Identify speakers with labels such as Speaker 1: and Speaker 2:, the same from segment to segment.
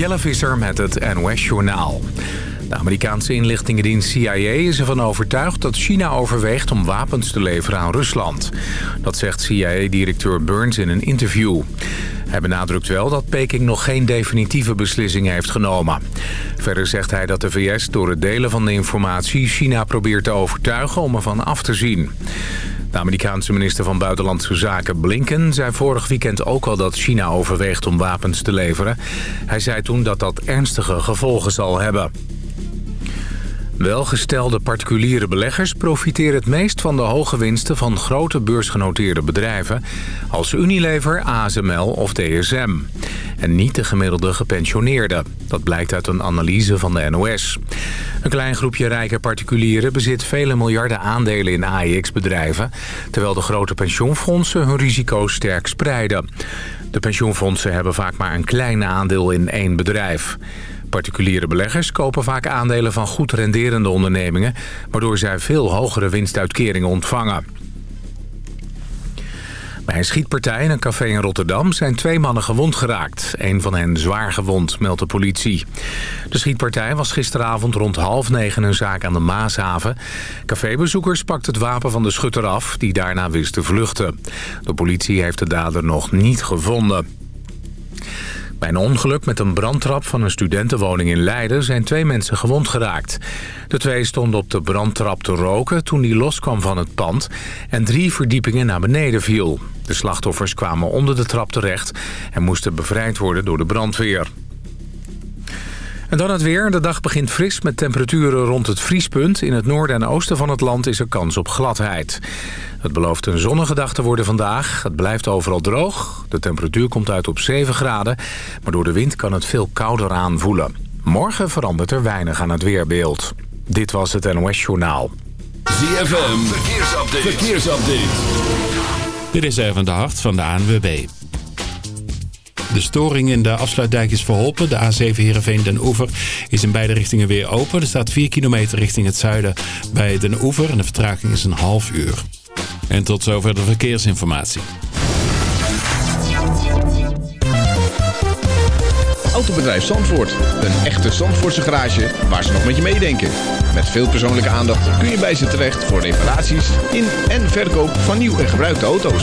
Speaker 1: Jelle Visser met het NOS-journaal. De Amerikaanse inlichtingendienst CIA is ervan overtuigd dat China overweegt om wapens te leveren aan Rusland. Dat zegt CIA-directeur Burns in een interview. Hij benadrukt wel dat Peking nog geen definitieve beslissing heeft genomen. Verder zegt hij dat de VS door het delen van de informatie China probeert te overtuigen om ervan af te zien. De Amerikaanse minister van Buitenlandse Zaken Blinken zei vorig weekend ook al dat China overweegt om wapens te leveren. Hij zei toen dat dat ernstige gevolgen zal hebben. Welgestelde particuliere beleggers profiteren het meest van de hoge winsten van grote beursgenoteerde bedrijven als Unilever, ASML of DSM. En niet de gemiddelde gepensioneerden. Dat blijkt uit een analyse van de NOS. Een klein groepje rijke particulieren bezit vele miljarden aandelen in AEX-bedrijven... terwijl de grote pensioenfondsen hun risico's sterk spreiden. De pensioenfondsen hebben vaak maar een klein aandeel in één bedrijf. Particuliere beleggers kopen vaak aandelen van goed renderende ondernemingen... waardoor zij veel hogere winstuitkeringen ontvangen. Bij een schietpartij in een café in Rotterdam zijn twee mannen gewond geraakt. Een van hen zwaar gewond, meldt de politie. De schietpartij was gisteravond rond half negen een zaak aan de Maashaven. Cafébezoekers pakten het wapen van de schutter af, die daarna wist te vluchten. De politie heeft de dader nog niet gevonden. Bij een ongeluk met een brandtrap van een studentenwoning in Leiden zijn twee mensen gewond geraakt. De twee stonden op de brandtrap te roken toen die loskwam van het pand en drie verdiepingen naar beneden viel. De slachtoffers kwamen onder de trap terecht en moesten bevrijd worden door de brandweer. En dan het weer. De dag begint fris met temperaturen rond het vriespunt. In het noorden en oosten van het land is er kans op gladheid. Het belooft een zonnige dag te worden vandaag. Het blijft overal droog. De temperatuur komt uit op 7 graden. Maar door de wind kan het veel kouder aanvoelen. Morgen verandert er weinig aan het weerbeeld. Dit was het NOS Journaal.
Speaker 2: ZFM. Verkeersupdate. Verkeersupdate.
Speaker 3: Dit is even de hart van de ANWB. De storing in de afsluitdijk is verholpen. De A7 Heerenveen Den Oever is in beide richtingen weer open. Er staat 4 kilometer richting het zuiden bij Den Oever en de vertraging is een half uur. En tot zover de verkeersinformatie.
Speaker 4: Autobedrijf Zandvoort. Een echte Zandvoortse garage waar ze nog met je meedenken. Met veel persoonlijke aandacht kun je bij ze terecht voor reparaties in en verkoop van nieuw en gebruikte auto's.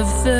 Speaker 5: Of the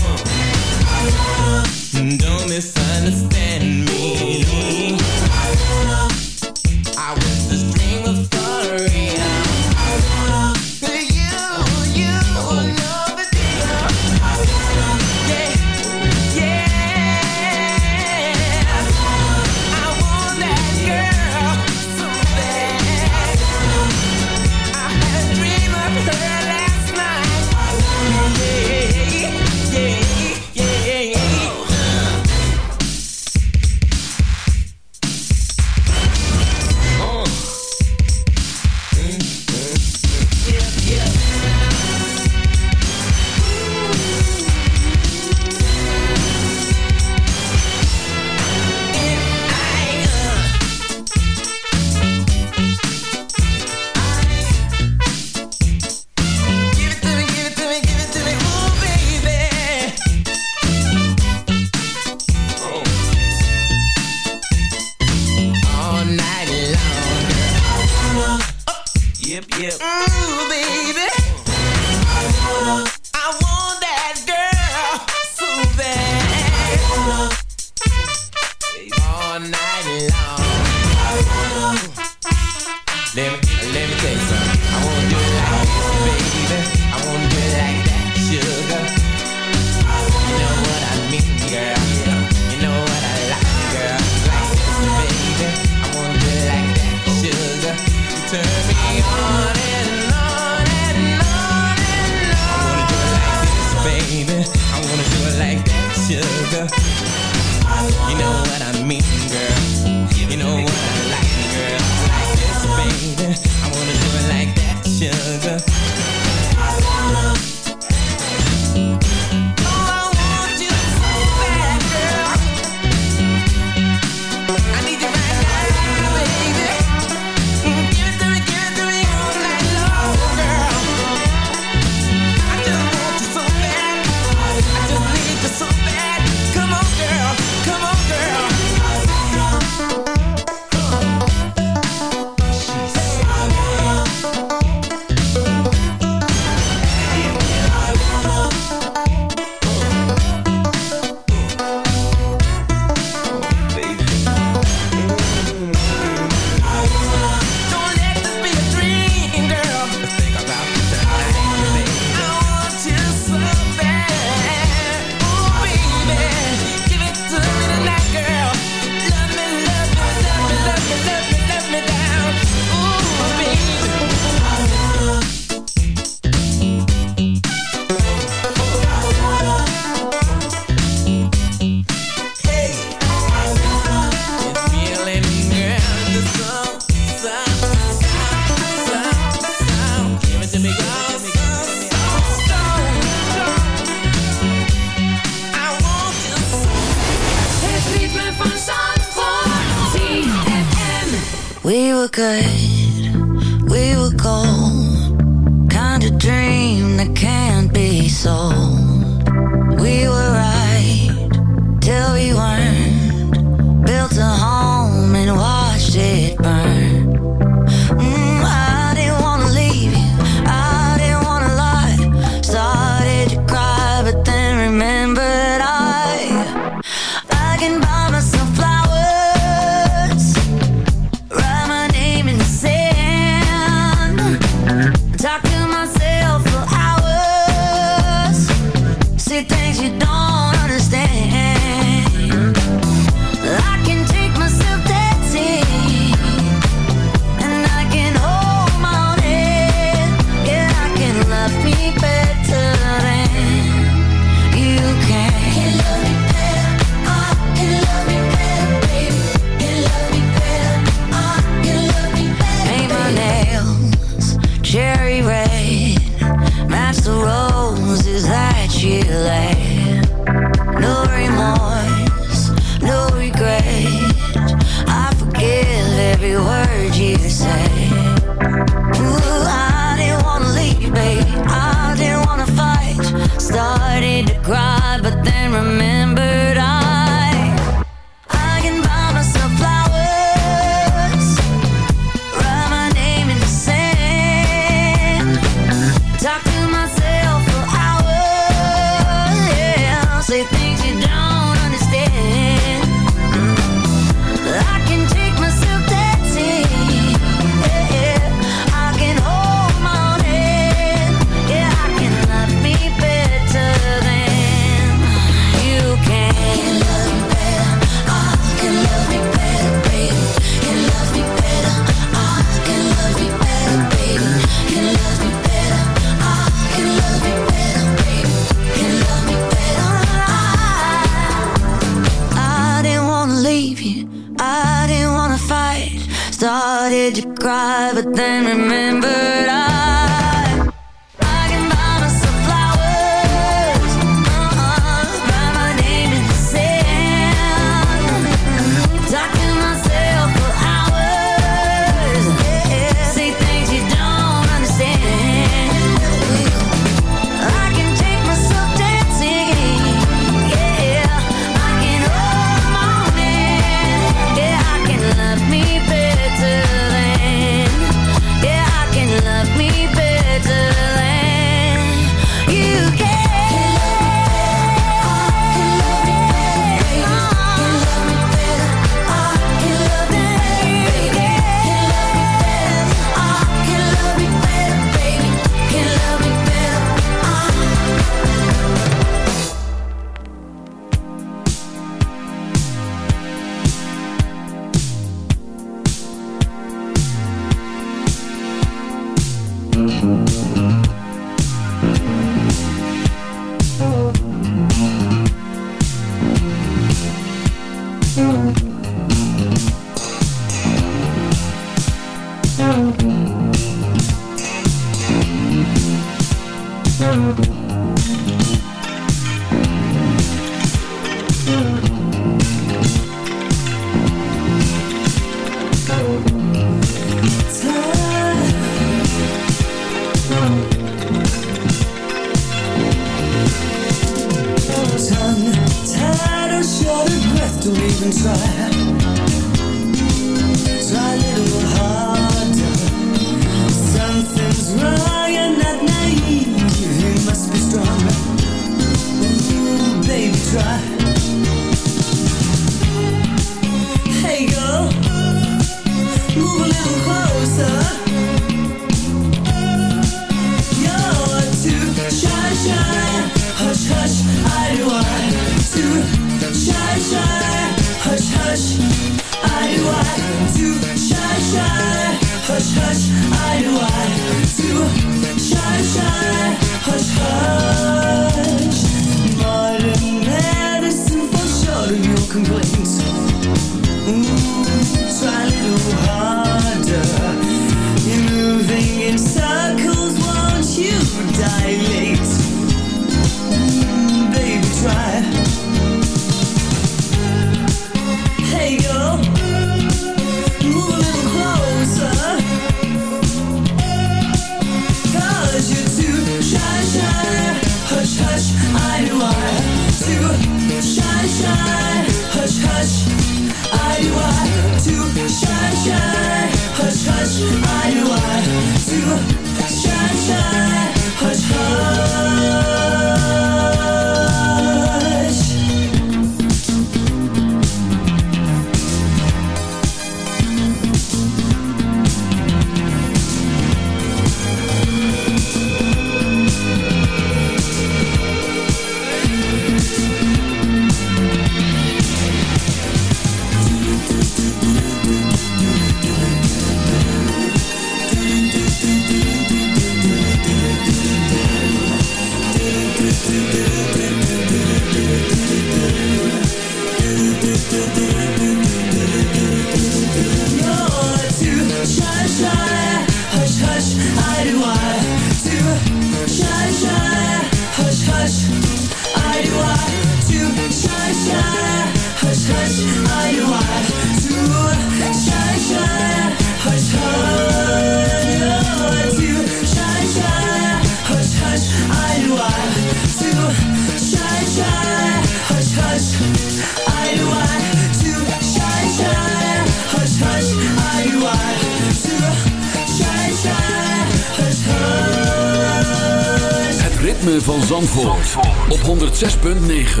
Speaker 2: Ritme van Zandvoort, op 106.9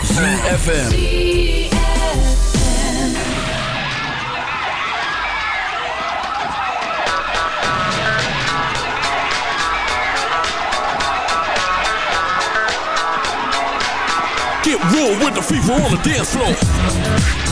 Speaker 2: CFFM
Speaker 6: Get real with the fever on the dance floor.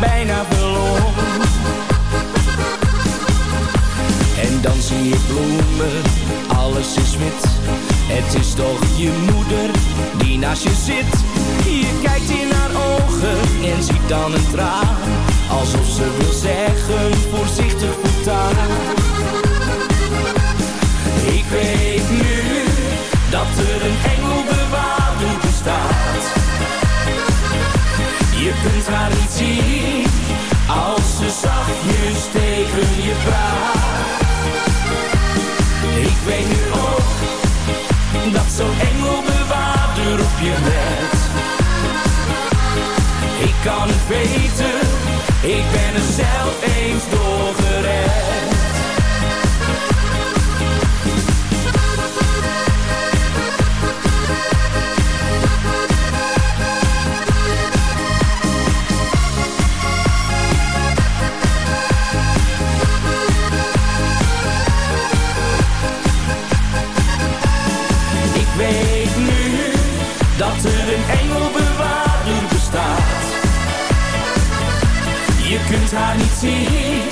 Speaker 7: bijna verloor. En dan zie je bloemen, alles is wit. Het is toch je moeder die naast je zit. Je kijkt in haar ogen en ziet dan een traan. Alsof ze wil zeggen, voorzichtig voortaan. Ik weet nu dat er een Je kunt haar niet zien als ze zachtjes tegen je praat. Ik weet nu ook dat zo'n engelbewaarder op je let. Ik kan het weten, ik ben er zelf eens doorgered. Ik Haar niet zien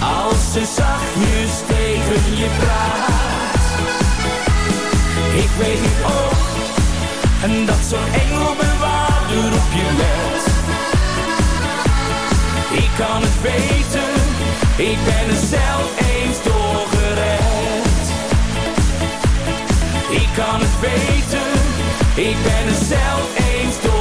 Speaker 7: als ze zachtjes tegen je praat. Ik weet nu ook en dat zo'n engelbewaarder op je let. Ik kan het weten, ik ben er zelf eens doorgered. Ik kan het weten, ik ben er zelf eens doorgered.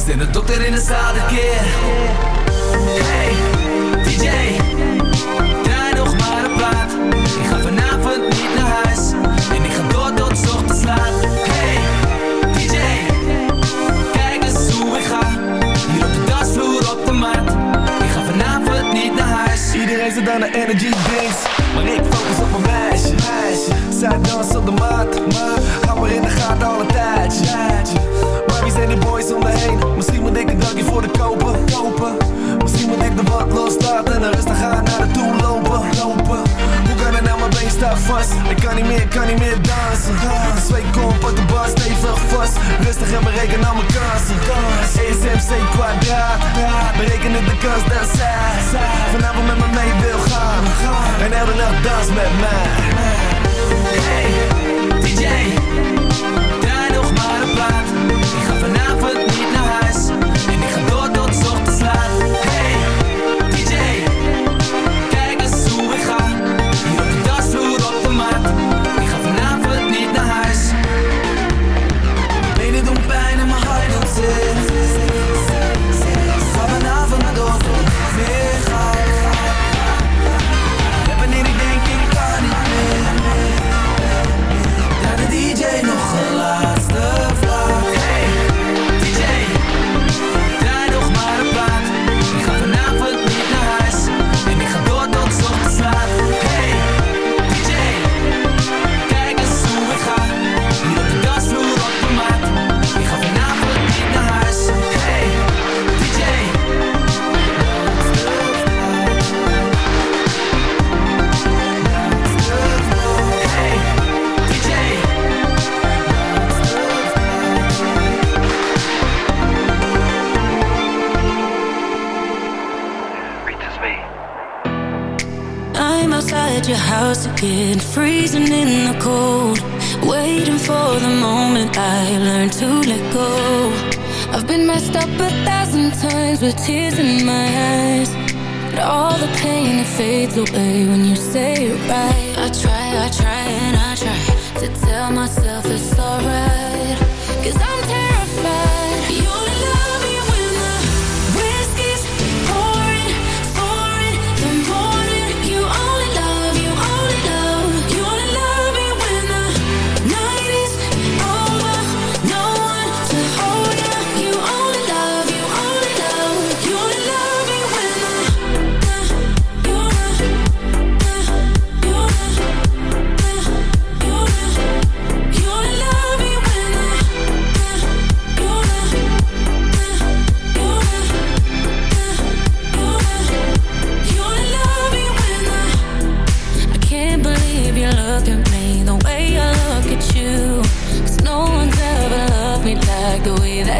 Speaker 8: Stel de dokter in de zaal keer. Hey, DJ, draai nog maar een plaat. Ik ga vanavond niet naar huis en ik ga door tot ochtends laat. Hey, DJ, kijk eens hoe ik ga. Hier op de dansvloer op de mat. Ik ga vanavond niet naar huis.
Speaker 9: Iedereen zit aan de energy drinks, maar ik focus op mijn meisje. Zij dansen op de maat, maar hou me in de gaten al een tijdje. Maar wie zijn die boys om me heen? voor de kopen, kopen. Misschien moet ik de wat loslaten en dan rustig gaan naar de toe lopen, lopen. Hoe kan het nou, mijn been staat vast? Ik kan niet meer, kan niet meer dansen. Twee kom op de bar, stevig vast. Rustig en bereken al mijn kansen. ESMC kwadraat, bereken ik de kans dat zij vanavond met me mee wil gaan. En elke nacht dans met mij.
Speaker 8: Hey, DJ.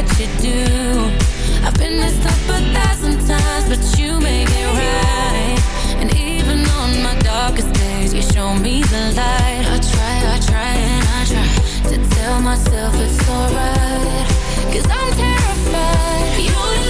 Speaker 2: that you do. I've been messed up a thousand times But you make it right. And even on my darkest days You show me the light. I try, I try and I try To tell myself it's alright. I I'm terrified. You're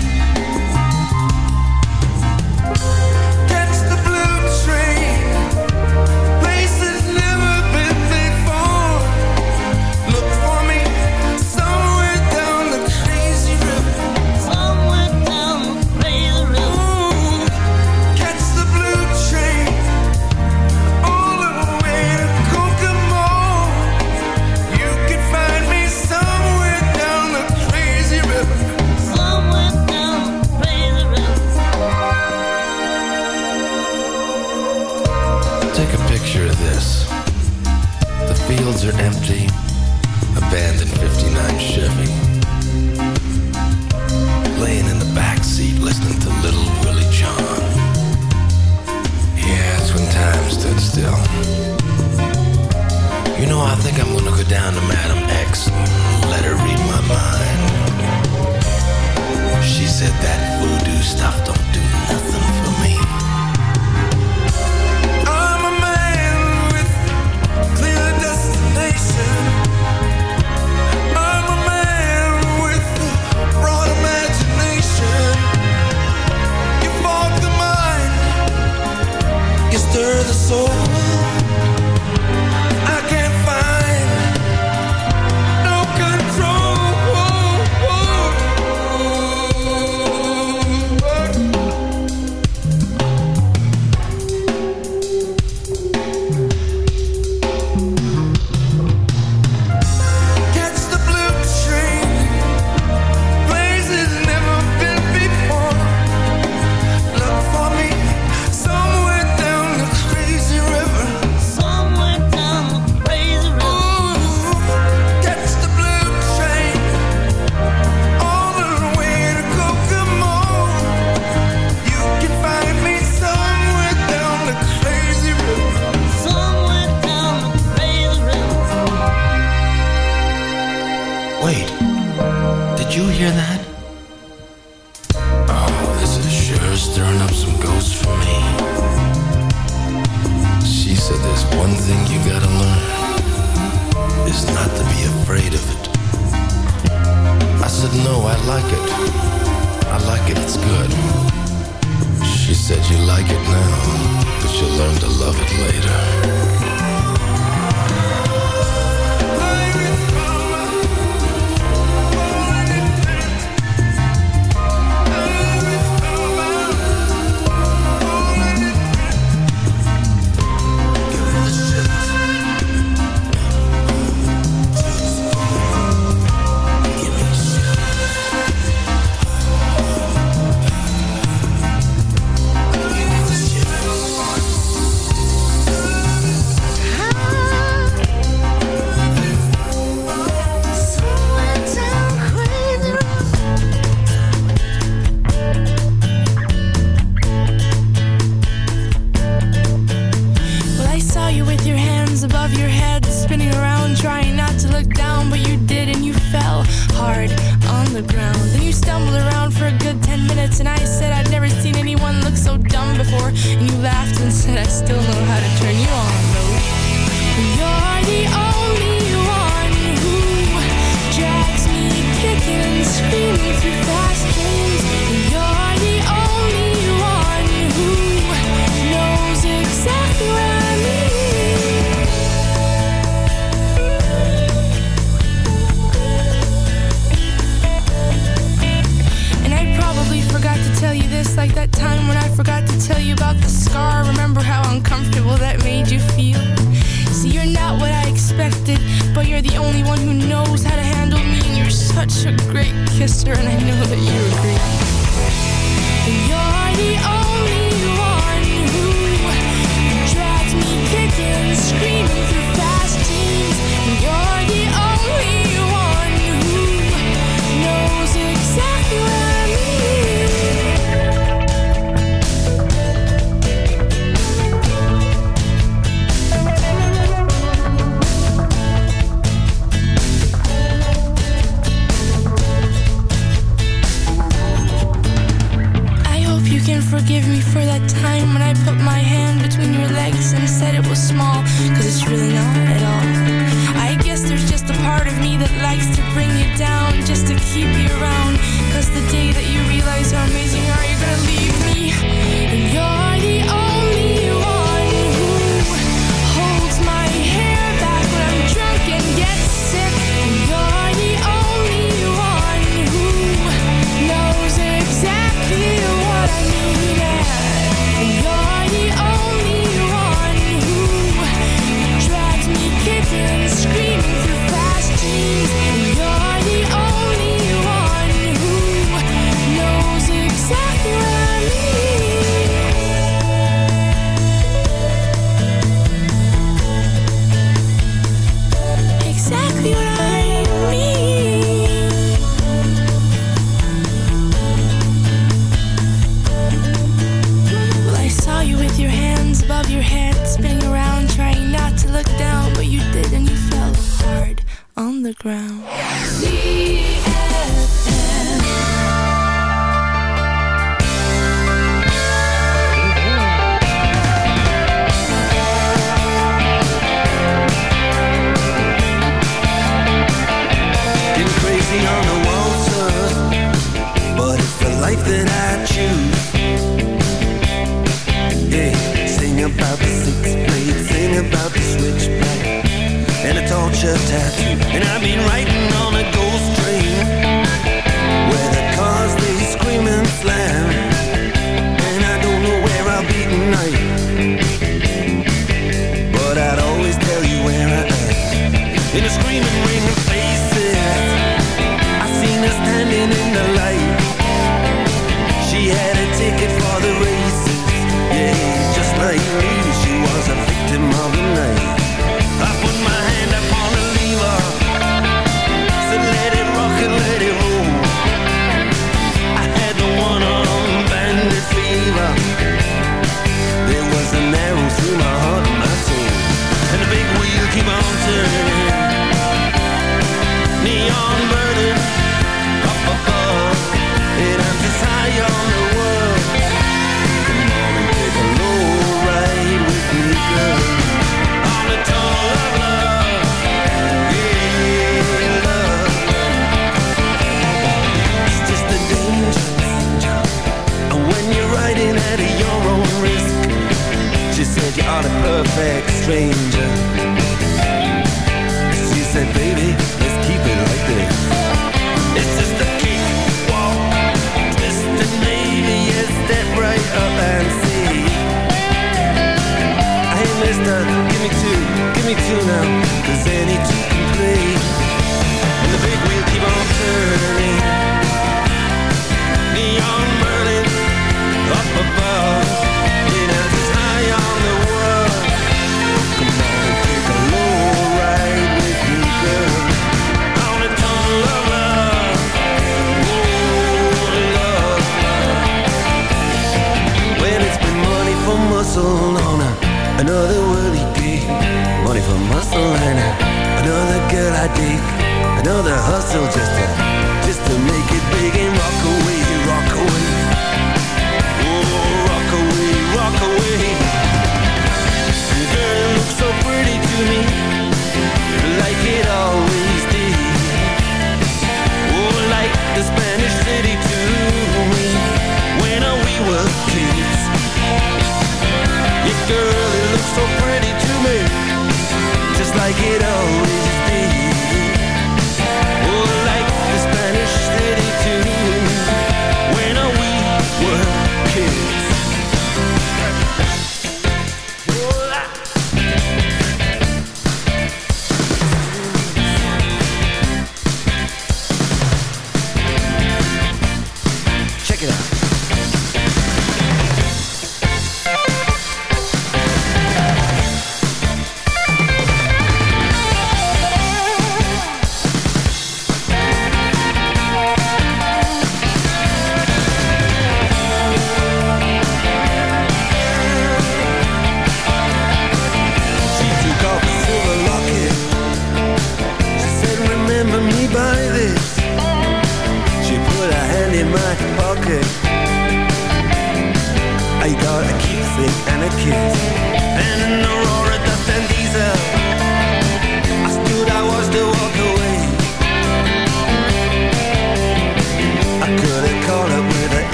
Speaker 10: fields are empty.
Speaker 11: small Cause it's really not at all. I guess there's just a part of me that likes to bring you down Just to keep you around. Cause the day that you realize how amazing are